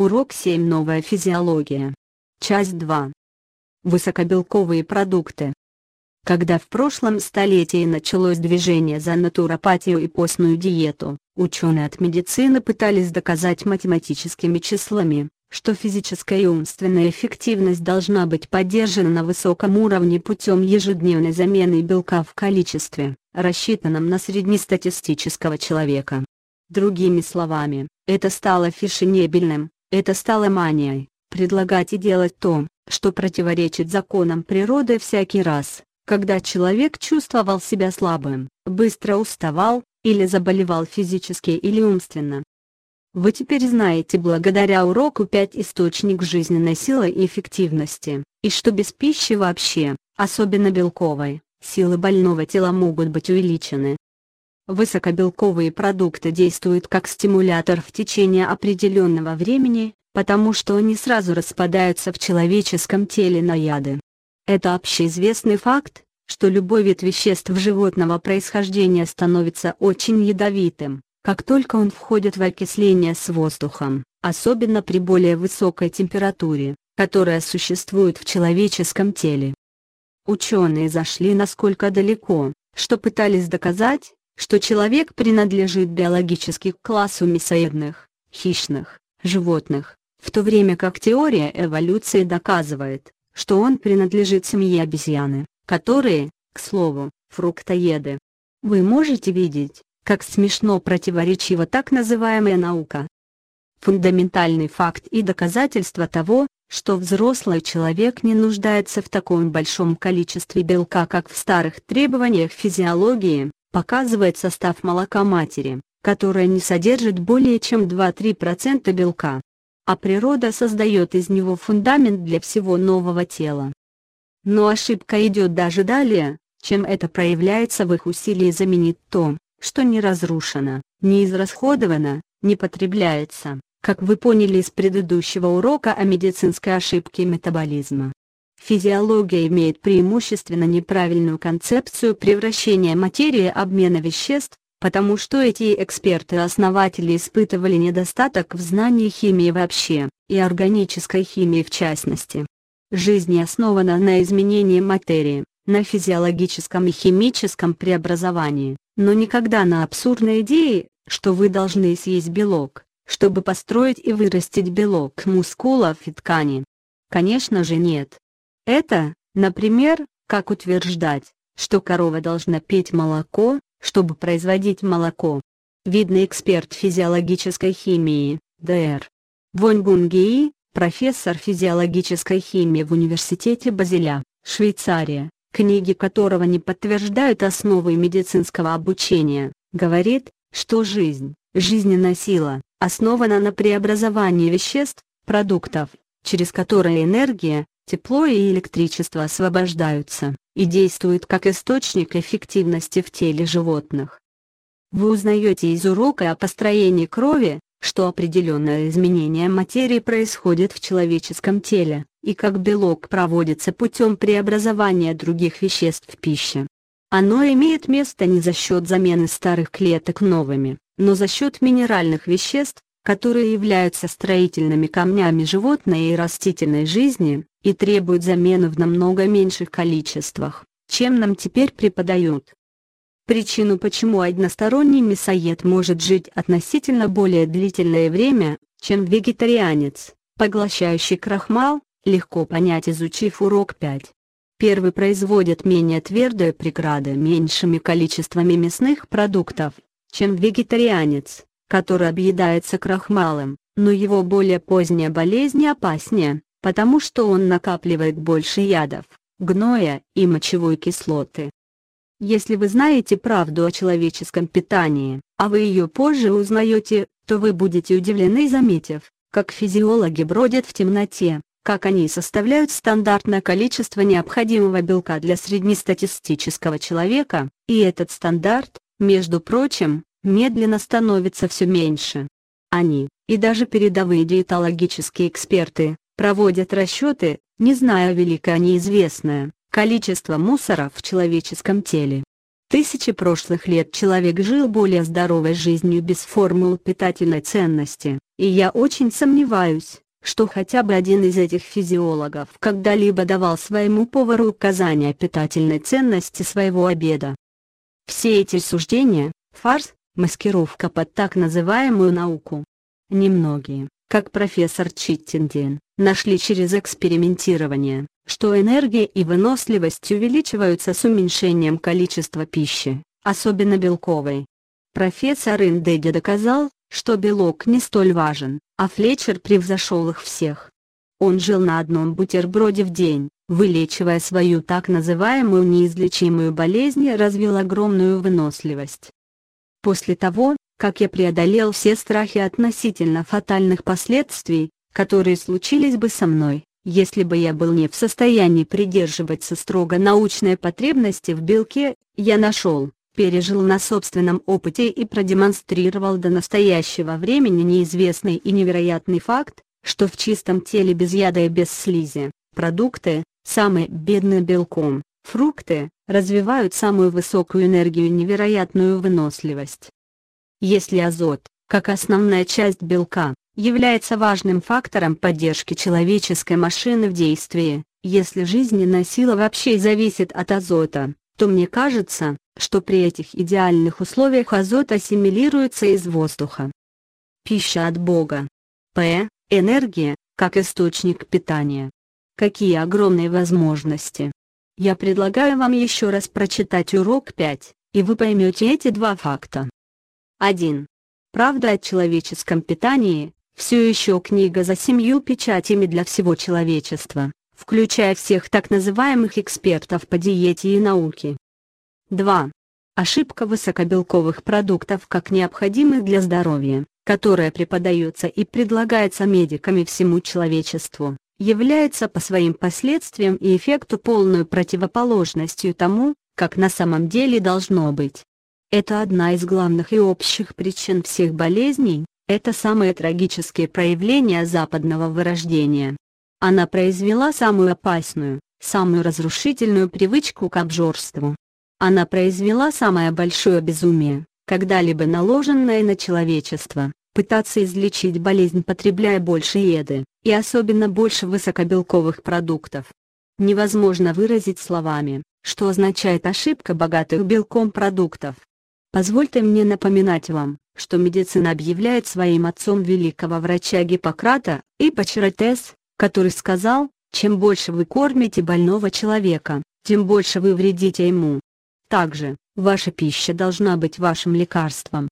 Урок 7 Новая физиология. Часть 2. Высокобелковые продукты. Когда в прошлом столетии началось движение за натуропатию и постную диету, ученые от медицины пытались доказать математическими числами, что физическая и умственная эффективность должна быть поддержана на высоком уровне путем ежедневной замены белка в количестве, рассчитанном на среднестатистического человека. Другими словами, это стало фешенебельным, это стало манией, предлагать и делать то, что противоречит законам природы всякий раз, когда человек чувствовал себя слабым, быстро уставал, или заболевал физически или умственно. Вы теперь знаете благодаря уроку 5 источник жизненной силы и эффективности, и что без пищи вообще, особенно белковой, силы больного тела могут быть увеличены. Высокобелковые продукты действуют как стимулятор в течение определенного времени, потому что они сразу распадаются в человеческом теле на яды. Это общеизвестный факт, что любой вид веществ животного происхождения становится очень ядовитым, как только он входит в окисление с воздухом, особенно при более высокой температуре, которая существует в человеческом теле. Ученые зашли насколько далеко, что пытались доказать, что человек принадлежит биологически к классу мясоедных, хищных, животных, в то время как теория эволюции доказывает, что он принадлежит семье обезьяны, которые, к слову, фруктоеды. Вы можете видеть, как смешно противоречива так называемая наука. Фундаментальный факт и доказательство того, что взрослый человек не нуждается в таком большом количестве белка как в старых требованиях физиологии, показывает состав молока матери, которое не содержит более чем 2-3% белка. А природа создает из него фундамент для всего нового тела. Но ошибка идет даже далее, чем это проявляется в их усилии заменить то, что не разрушено, не израсходовано, не потребляется, как вы поняли из предыдущего урока о медицинской ошибке метаболизма. Физиология имеет преимущественно неправильную концепцию превращения материи обмена веществ, потому что эти эксперты-основатели испытывали недостаток в знании химии вообще, и органической химии в частности. Жизнь основана на изменении материи, на физиологическом и химическом преобразовании, но никогда на абсурдной идее, что вы должны съесть белок, чтобы построить и вырастить белок мускулов и ткани. Конечно же нет. Это, например, как утверждать, что корова должна пить молоко, чтобы производить молоко. Видный эксперт физиологической химии, Д.Р. Вонь профессор физиологической химии в Университете Базеля, Швейцария, книги которого не подтверждают основы медицинского обучения, говорит, что жизнь, жизненная сила, основана на преобразовании веществ, продуктов, через которые энергия, тепло и электричество освобождаются, и действуют как источник эффективности в теле животных. Вы узнаете из урока о построении крови, что определенное изменение материи происходит в человеческом теле, и как белок проводится путем преобразования других веществ в пище. Оно имеет место не за счет замены старых клеток новыми, но за счет минеральных веществ, которые являются строительными камнями животной и растительной жизни, и требуют замены в намного меньших количествах, чем нам теперь преподают. Причину почему односторонний мясоед может жить относительно более длительное время, чем вегетарианец, поглощающий крахмал, легко понять изучив урок 5. Первый производит менее твердые преграды меньшими количествами мясных продуктов, чем вегетарианец, который объедается крахмалом, но его более поздняя болезнь опаснее, потому что он накапливает больше ядов, гноя и мочевой кислоты. Если вы знаете правду о человеческом питании, а вы ее позже узнаете, то вы будете удивлены заметив, как физиологи бродят в темноте, как они составляют стандартное количество необходимого белка для среднестатистического человека, и этот стандарт, между прочим, медленно становится все меньше. Они, и даже передовые диетологические эксперты, проводят расчеты, не зная великое неизвестное, количество мусора в человеческом теле. Тысячи прошлых лет человек жил более здоровой жизнью без формул питательной ценности, И я очень сомневаюсь, что хотя бы один из этих физиологов когда-либо давал своему повару указания питательной ценности своего обеда. Все эти суждения – фарс, маскировка под так называемую науку. Немногие, как профессор Читтинден, нашли через экспериментирование, что энергия и выносливость увеличиваются с уменьшением количества пищи, особенно белковой. Профессор Индеди доказал, что белок не столь важен, а Флетчер превзошел их всех. Он жил на одном бутерброде в день, вылечивая свою так называемую неизлечимую болезнь и развил огромную выносливость. После того, как я преодолел все страхи относительно фатальных последствий, которые случились бы со мной, если бы я был не в состоянии придерживаться строго научной потребности в белке, я нашел, пережил на собственном опыте и продемонстрировал до настоящего времени неизвестный и невероятный факт, что в чистом теле без яда и без слизи, продукты, самые бедные белком, фрукты, развивают самую высокую энергию и невероятную выносливость. Если азот, как основная часть белка, является важным фактором поддержки человеческой машины в действии, если жизненная сила вообще зависит от азота, то мне кажется, что при этих идеальных условиях азот ассимилируется из воздуха. Пища от Бога. П. Энергия, как источник питания. Какие огромные возможности. Я предлагаю вам еще раз прочитать урок 5, и вы поймете эти два факта. 1. Правда о человеческом питании, все еще книга за семью печатями для всего человечества, включая всех так называемых экспертов по диете и науке. 2. Ошибка высокобелковых продуктов как необходимых для здоровья, которая преподается и предлагается медиками всему человечеству, является по своим последствиям и эффекту полной противоположностью тому, как на самом деле должно быть. Это одна из главных и общих причин всех болезней, это самые трагические проявления западного вырождения. Она произвела самую опасную, самую разрушительную привычку к обжорству, она произвела самое большое безумие, когда-либо наложенное на человечество, пытаться излечить болезнь потребляя больше еды, и особенно больше высокобелковых продуктов. Невозможно выразить словами, что означает ошибка богатых белком продуктов. Позвольте мне напоминать вам, что медицина объявляет своим отцом великого врача Гиппократа, Иппочратес, который сказал, чем больше вы кормите больного человека, тем больше вы вредите ему. Также, ваша пища должна быть вашим лекарством.